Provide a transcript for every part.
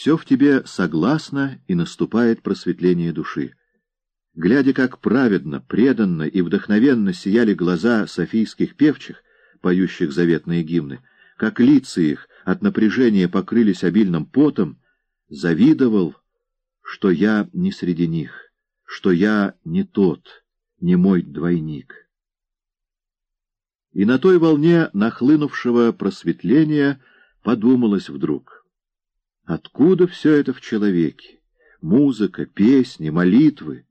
Все в тебе согласно, и наступает просветление души. Глядя, как праведно, преданно и вдохновенно сияли глаза софийских певчих, поющих заветные гимны, как лица их от напряжения покрылись обильным потом, завидовал, что я не среди них, что я не тот, не мой двойник. И на той волне нахлынувшего просветления подумалось вдруг, откуда все это в человеке? Музыка, песни, молитвы.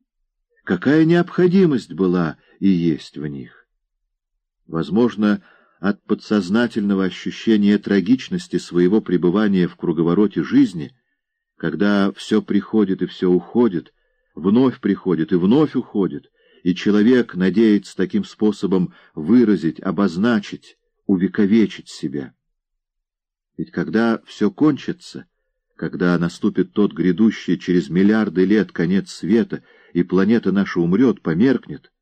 Какая необходимость была и есть в них? Возможно, от подсознательного ощущения трагичности своего пребывания в круговороте жизни, когда все приходит и все уходит, вновь приходит и вновь уходит, и человек надеется таким способом выразить, обозначить, увековечить себя. Ведь когда все кончится, когда наступит тот грядущий через миллиарды лет конец света, и планета наша умрет, померкнет,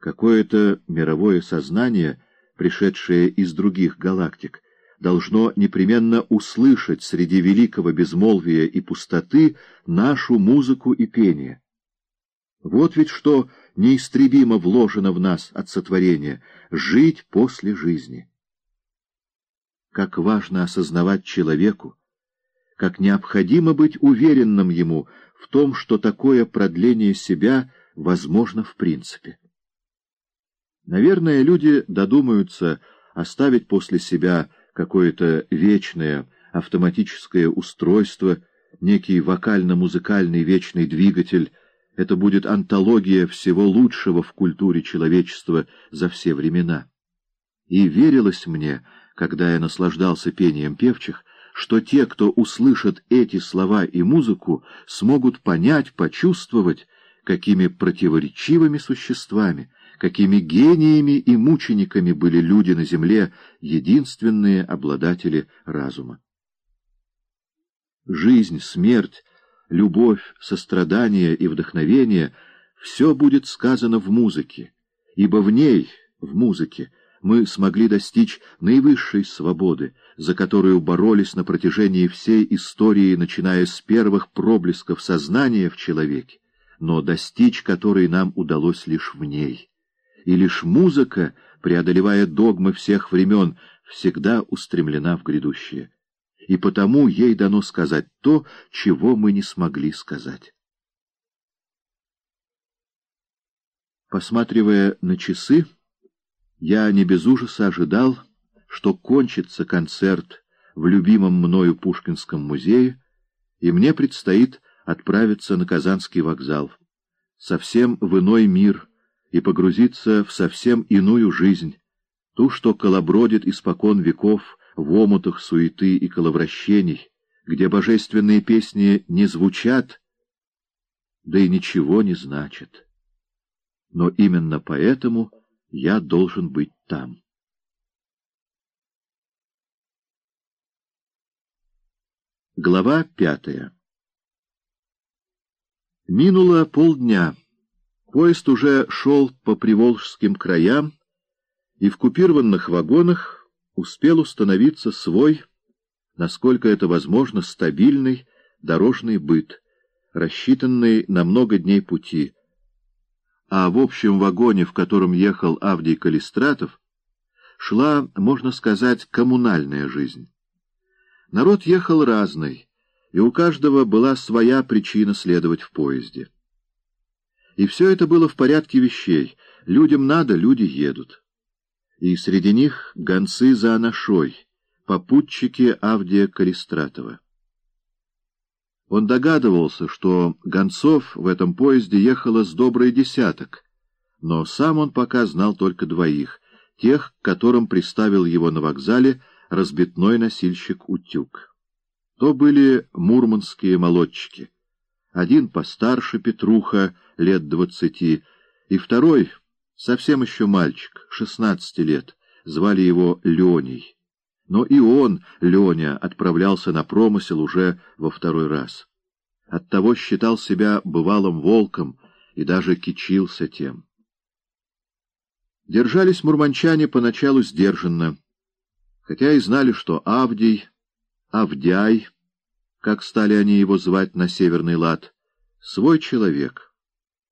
какое-то мировое сознание, пришедшее из других галактик, должно непременно услышать среди великого безмолвия и пустоты нашу музыку и пение. Вот ведь что неистребимо вложено в нас от сотворения — жить после жизни. Как важно осознавать человеку, как необходимо быть уверенным ему в том, что такое продление себя возможно в принципе. Наверное, люди додумаются оставить после себя какое-то вечное автоматическое устройство, некий вокально-музыкальный вечный двигатель, это будет антология всего лучшего в культуре человечества за все времена. И верилось мне, когда я наслаждался пением певчих, что те, кто услышат эти слова и музыку, смогут понять, почувствовать, какими противоречивыми существами, какими гениями и мучениками были люди на земле, единственные обладатели разума. Жизнь, смерть, любовь, сострадание и вдохновение — все будет сказано в музыке, ибо в ней, в музыке, мы смогли достичь наивысшей свободы, за которую боролись на протяжении всей истории, начиная с первых проблесков сознания в человеке, но достичь которой нам удалось лишь в ней. И лишь музыка, преодолевая догмы всех времен, всегда устремлена в грядущее и потому ей дано сказать то, чего мы не смогли сказать. Посматривая на часы, я не без ужаса ожидал, что кончится концерт в любимом мною Пушкинском музее, и мне предстоит отправиться на Казанский вокзал, совсем в иной мир, и погрузиться в совсем иную жизнь, ту, что колобродит испокон веков в омутах суеты и коловращений, где божественные песни не звучат, да и ничего не значат. Но именно поэтому я должен быть там. Глава пятая Минуло полдня. Поезд уже шел по приволжским краям, и в купированных вагонах успел установиться свой, насколько это возможно, стабильный дорожный быт, рассчитанный на много дней пути. А в общем вагоне, в котором ехал Авдий Калистратов, шла, можно сказать, коммунальная жизнь. Народ ехал разный, и у каждого была своя причина следовать в поезде. И все это было в порядке вещей. Людям надо, люди едут и среди них гонцы за Анашой, попутчики Авдия Калистратова. Он догадывался, что гонцов в этом поезде ехало с добрый десяток, но сам он пока знал только двоих, тех, к которым приставил его на вокзале разбитной носильщик Утюг. То были мурманские молодчики. Один постарше Петруха, лет двадцати, и второй Совсем еще мальчик, шестнадцати лет, звали его Леней. Но и он, Леня, отправлялся на промысел уже во второй раз. Оттого считал себя бывалым волком и даже кичился тем. Держались мурманчане поначалу сдержанно, хотя и знали, что Авдий, Авдяй, как стали они его звать на северный лад, свой человек —